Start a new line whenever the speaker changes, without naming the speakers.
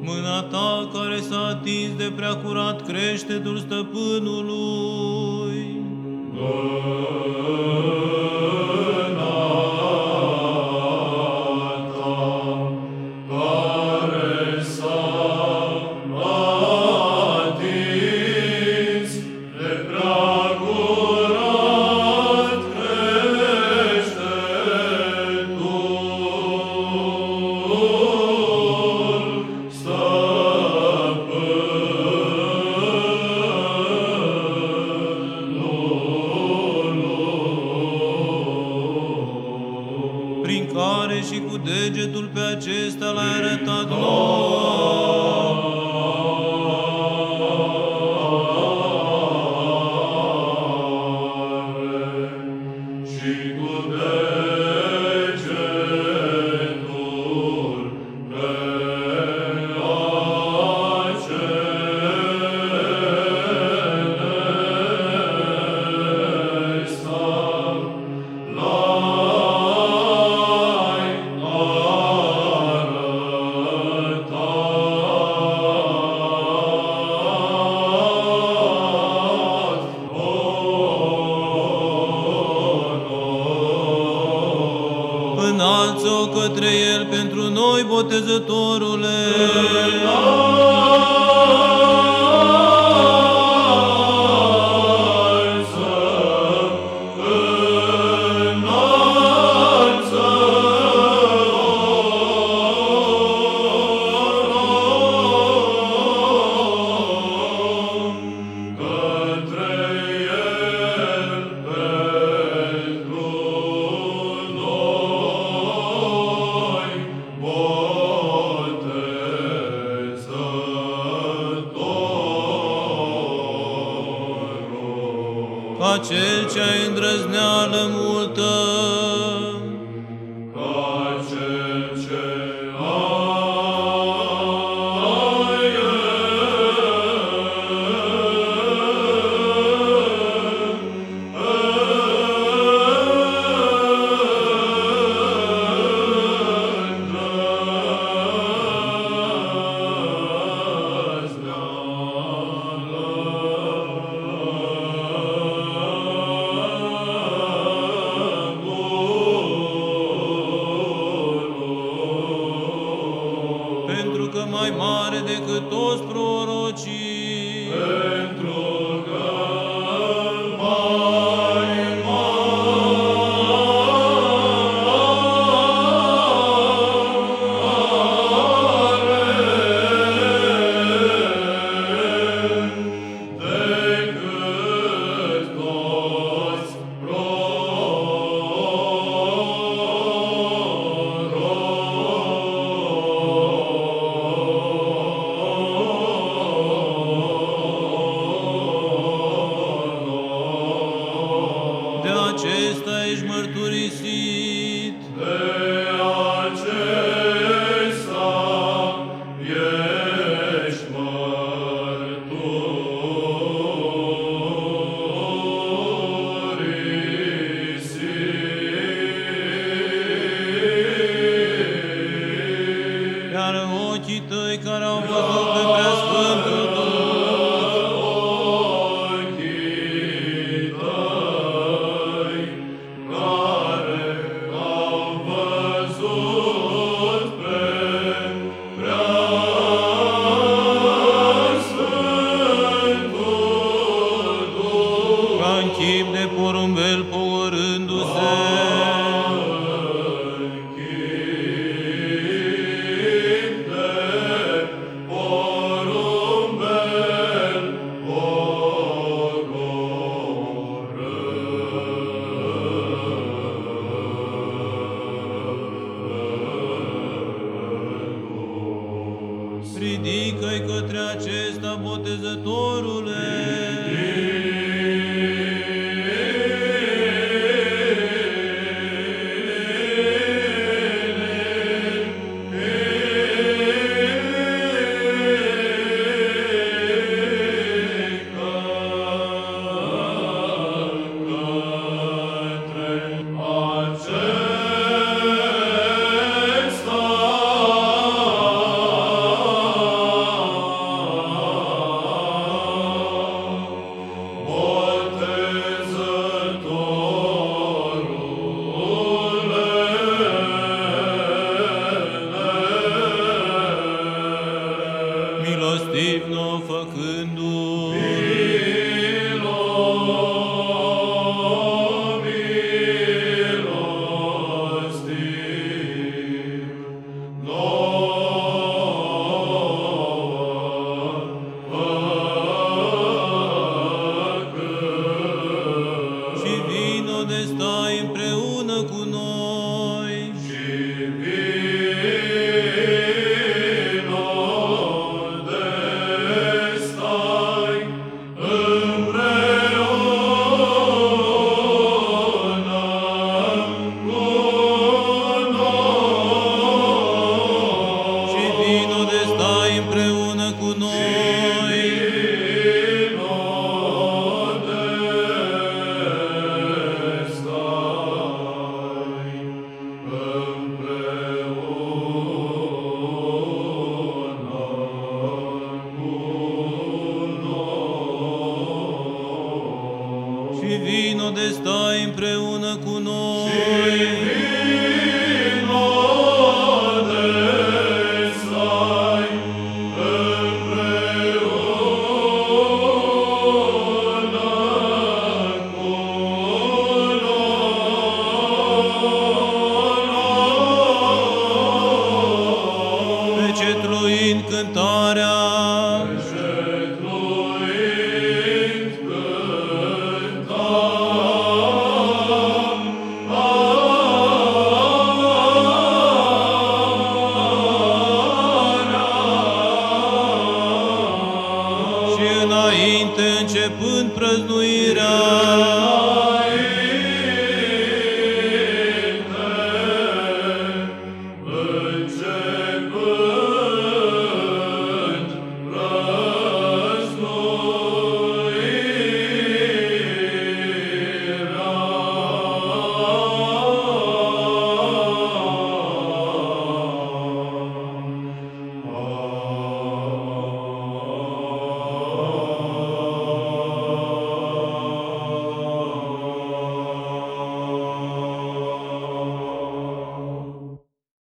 Mâna ta care s-a atins de prea curat creștetul stăpânului. prin cu degetul pe acesta l-ai arătat nouă. Către El pentru noi, botezătorule. Ca cel ce ai îndrăzneală multă, Amen. Ridică-i către acesta, botezătorule. vino divno făcându-l, Pecetluind cântarea, și înainte începând prăznuirea,